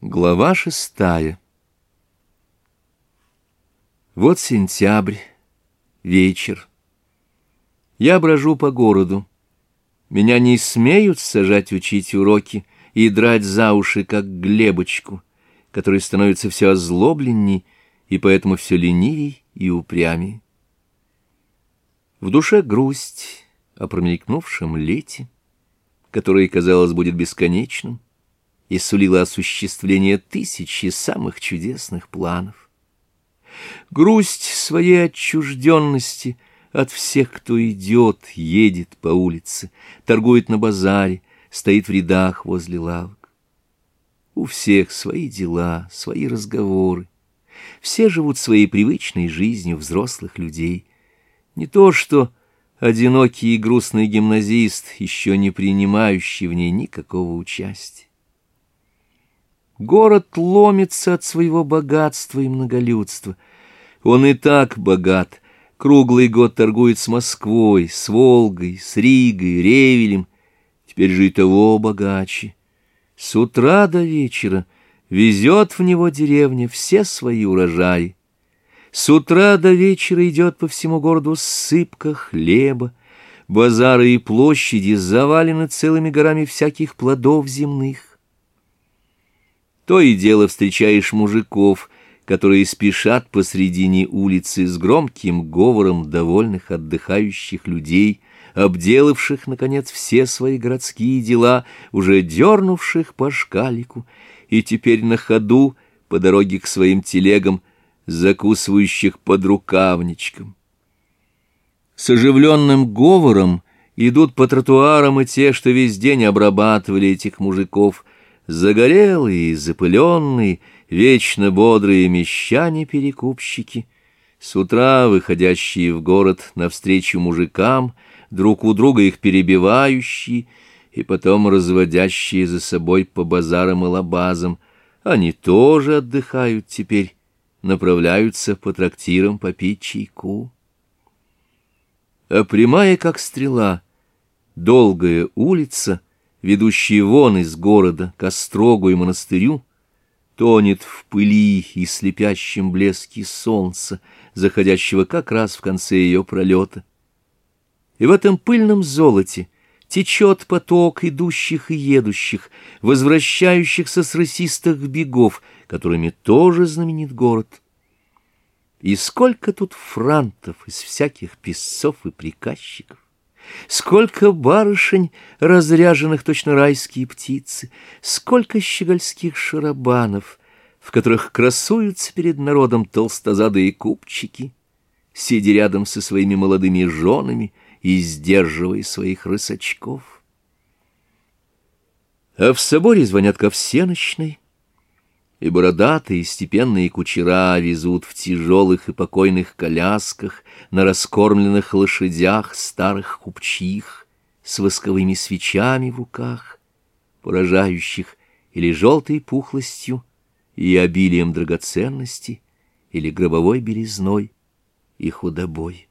Глава шестая Вот сентябрь, вечер. Я брожу по городу. Меня не смеют сажать учить уроки и драть за уши, как Глебочку, который становится все озлобленней и поэтому все ленивей и упрямей. В душе грусть о промелькнувшем лете, которое, казалось, будет бесконечным, и сулила осуществление тысячи самых чудесных планов. Грусть своей отчужденности от всех, кто идет, едет по улице, торгует на базаре, стоит в рядах возле лавок. У всех свои дела, свои разговоры. Все живут своей привычной жизнью взрослых людей. Не то что одинокий и грустный гимназист, еще не принимающий в ней никакого участия. Город ломится от своего богатства и многолюдства. Он и так богат. Круглый год торгует с Москвой, с Волгой, с Ригой, Ревелем. Теперь же и того богаче. С утра до вечера везет в него деревня все свои урожаи. С утра до вечера идет по всему городу сыпка хлеба. Базары и площади завалены целыми горами всяких плодов земных. То и дело встречаешь мужиков, которые спешат посредине улицы с громким говором довольных отдыхающих людей, обделавших, наконец, все свои городские дела, уже дернувших по шкалику, и теперь на ходу по дороге к своим телегам, закусывающих под рукавничком. С оживленным говором идут по тротуарам и те, что весь день обрабатывали этих мужиков — загорелые, запыленные, вечно бодрые мещане-перекупщики, с утра выходящие в город навстречу мужикам, друг у друга их перебивающие и потом разводящие за собой по базарам и лабазам, они тоже отдыхают теперь, направляются по трактирам попить чайку. А прямая, как стрела, долгая улица — Ведущий вон из города к острогу и монастырю, тонет в пыли и слепящем блеске солнца, заходящего как раз в конце ее пролета. И в этом пыльном золоте течет поток идущих и едущих, возвращающихся с расистых бегов, которыми тоже знаменит город. И сколько тут франтов из всяких писцов и приказчиков! Сколько барышень, разряженных точно райские птицы, сколько щегольских шарабанов, в которых красуются перед народом толстозадые купчики, сидя рядом со своими молодыми женами и сдерживая своих рысачков. А в соборе звонят ко всеночной, и бородатые степенные кучера везут в тяжелых и покойных колясках на раскормленных лошадях старых купчих с восковыми свечами в руках, поражающих или желтой пухлостью и обилием драгоценности, или гробовой белизной и худобой.